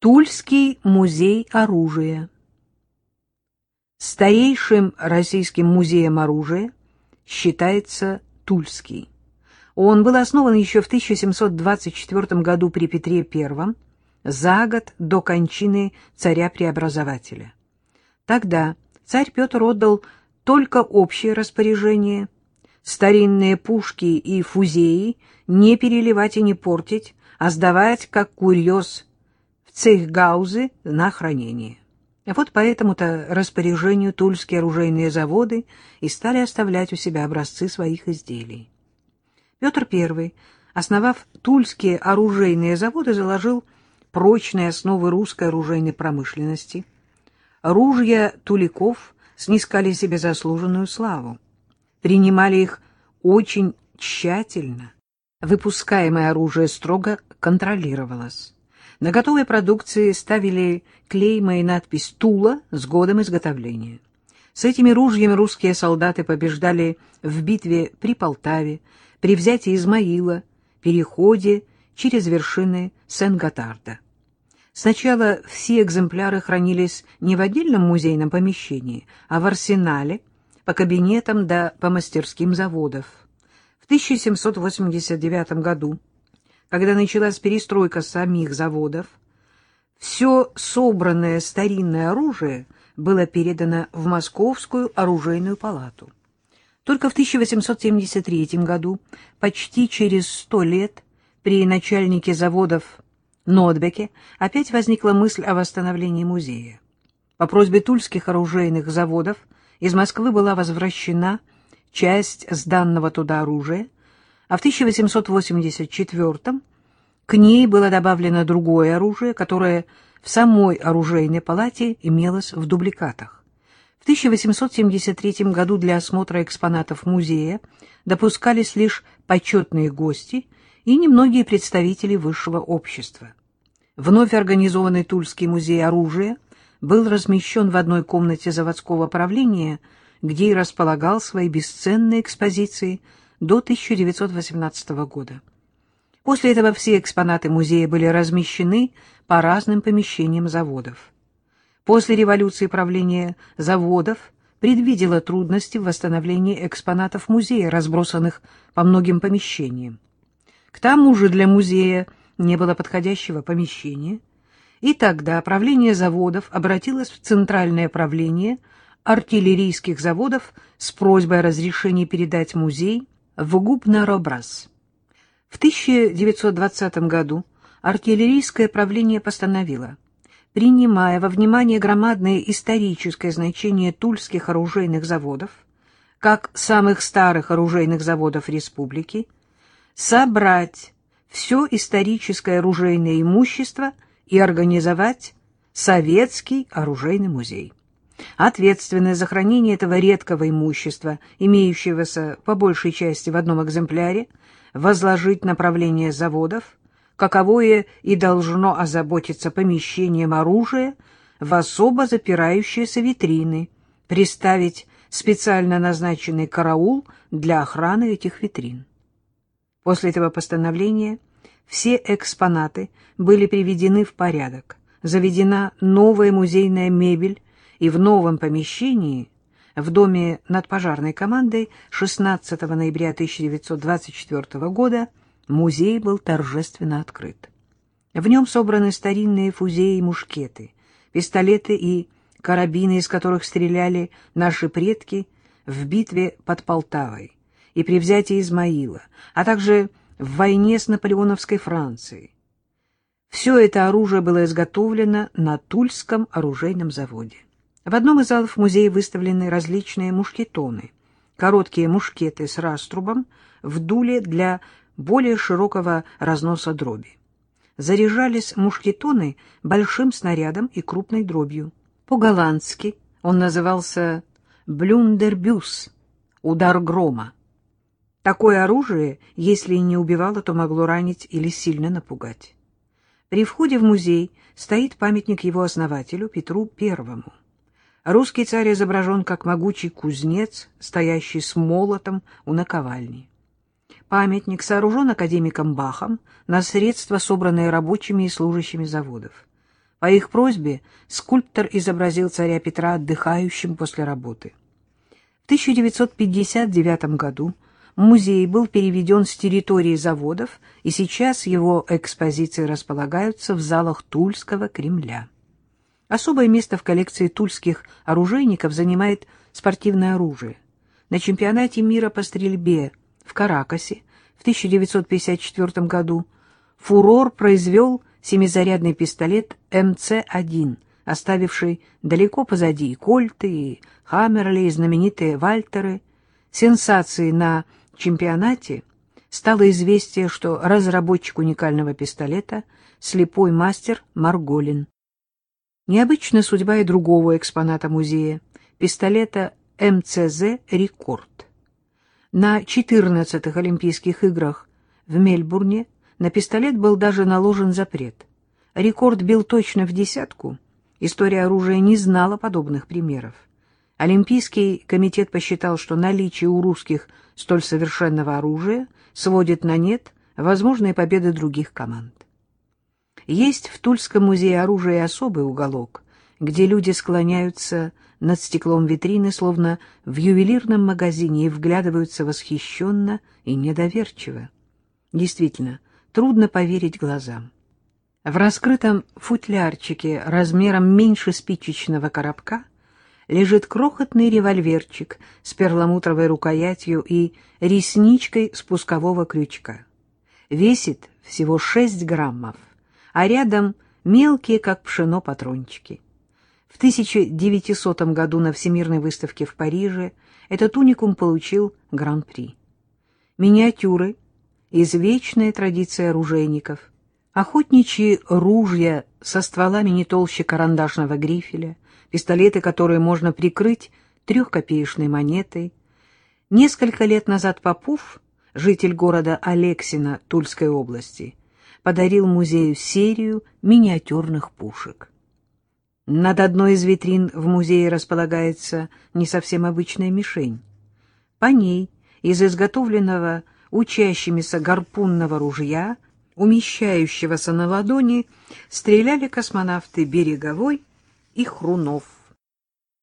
Тульский музей оружия Старейшим российским музеем оружия считается Тульский. Он был основан еще в 1724 году при Петре I, за год до кончины царя-преобразователя. Тогда царь Петр отдал только общее распоряжение старинные пушки и фузеи не переливать и не портить, а сдавать как курьез цехгаузы на хранение. Вот по этому-то распоряжению тульские оружейные заводы и стали оставлять у себя образцы своих изделий. Петр I, основав тульские оружейные заводы, заложил прочные основы русской оружейной промышленности. Ружья туликов снискали себе заслуженную славу. Принимали их очень тщательно. Выпускаемое оружие строго контролировалось. На готовой продукции ставили клейма и надпись «Тула» с годом изготовления. С этими ружьями русские солдаты побеждали в битве при Полтаве, при взятии Измаила, переходе через вершины Сен-Готарда. Сначала все экземпляры хранились не в отдельном музейном помещении, а в арсенале, по кабинетам да по мастерским заводов. В 1789 году когда началась перестройка самих заводов, все собранное старинное оружие было передано в Московскую оружейную палату. Только в 1873 году, почти через сто лет, при начальнике заводов Нотбеке опять возникла мысль о восстановлении музея. По просьбе тульских оружейных заводов из Москвы была возвращена часть сданного туда оружия, а в 1884 к ней было добавлено другое оружие, которое в самой оружейной палате имелось в дубликатах. В 1873 году для осмотра экспонатов музея допускались лишь почетные гости и немногие представители высшего общества. Вновь организованный Тульский музей оружия был размещен в одной комнате заводского правления, где и располагал свои бесценные экспозиции – до 1918 года. После этого все экспонаты музея были размещены по разным помещениям заводов. После революции правление заводов предвидело трудности в восстановлении экспонатов музея, разбросанных по многим помещениям. К тому же для музея не было подходящего помещения, и тогда правление заводов обратилось в Центральное правление артиллерийских заводов с просьбой о разрешении передать музей в Губнаробраз. В 1920 году артиллерийское правление постановило, принимая во внимание громадное историческое значение тульских оружейных заводов, как самых старых оружейных заводов республики, собрать все историческое оружейное имущество и организовать Советский оружейный музей. Ответственность за хранение этого редкого имущества, имеющегося по большей части в одном экземпляре, возложить направление заводов, каковое и должно озаботиться помещением оружия в особо запирающиеся витрины, приставить специально назначенный караул для охраны этих витрин. После этого постановления все экспонаты были приведены в порядок, заведена новая музейная мебель, и в новом помещении в доме над пожарной командой 16 ноября 1924 года музей был торжественно открыт. В нем собраны старинные фузеи и мушкеты, пистолеты и карабины, из которых стреляли наши предки в битве под Полтавой и при взятии Измаила, а также в войне с наполеоновской Францией. Все это оружие было изготовлено на Тульском оружейном заводе. В одном из залов музея выставлены различные мушкетоны, короткие мушкеты с раструбом в дуле для более широкого разноса дроби. Заряжались мушкетоны большим снарядом и крупной дробью. По-голландски он назывался «блюндербюс» — «удар грома». Такое оружие, если не убивало, то могло ранить или сильно напугать. При входе в музей стоит памятник его основателю Петру Первому. Русский царь изображен как могучий кузнец, стоящий с молотом у наковальни. Памятник сооружен академиком Бахом на средства, собранные рабочими и служащими заводов. По их просьбе скульптор изобразил царя Петра отдыхающим после работы. В 1959 году музей был переведен с территории заводов, и сейчас его экспозиции располагаются в залах Тульского Кремля. Особое место в коллекции тульских оружейников занимает спортивное оружие. На чемпионате мира по стрельбе в Каракасе в 1954 году фурор произвел семизарядный пистолет МЦ-1, оставивший далеко позади и Кольты, и Хаммерли, и знаменитые Вальтеры. Сенсацией на чемпионате стало известие, что разработчик уникального пистолета — слепой мастер Марголин. Необычна судьба и другого экспоната музея — пистолета МЦЗ «Рекорд». На 14-х Олимпийских играх в Мельбурне на пистолет был даже наложен запрет. Рекорд бил точно в десятку. История оружия не знала подобных примеров. Олимпийский комитет посчитал, что наличие у русских столь совершенного оружия сводит на нет возможные победы других команд. Есть в Тульском музее оружия особый уголок, где люди склоняются над стеклом витрины, словно в ювелирном магазине, и вглядываются восхищенно и недоверчиво. Действительно, трудно поверить глазам. В раскрытом футлярчике размером меньше спичечного коробка лежит крохотный револьверчик с перламутровой рукоятью и ресничкой спускового крючка. Весит всего 6 граммов, а рядом мелкие, как пшено, патрончики. В 1900 году на Всемирной выставке в Париже этот уникум получил гран-при. Миниатюры, извечная традиция оружейников, охотничьи ружья со стволами не толще карандашного грифеля, пистолеты, которые можно прикрыть трехкопеечной монетой. Несколько лет назад Попов, житель города Алексина Тульской области, подарил музею серию миниатюрных пушек. Над одной из витрин в музее располагается не совсем обычная мишень. По ней из изготовленного учащимися гарпунного ружья, умещающегося на ладони, стреляли космонавты Береговой и Хрунов.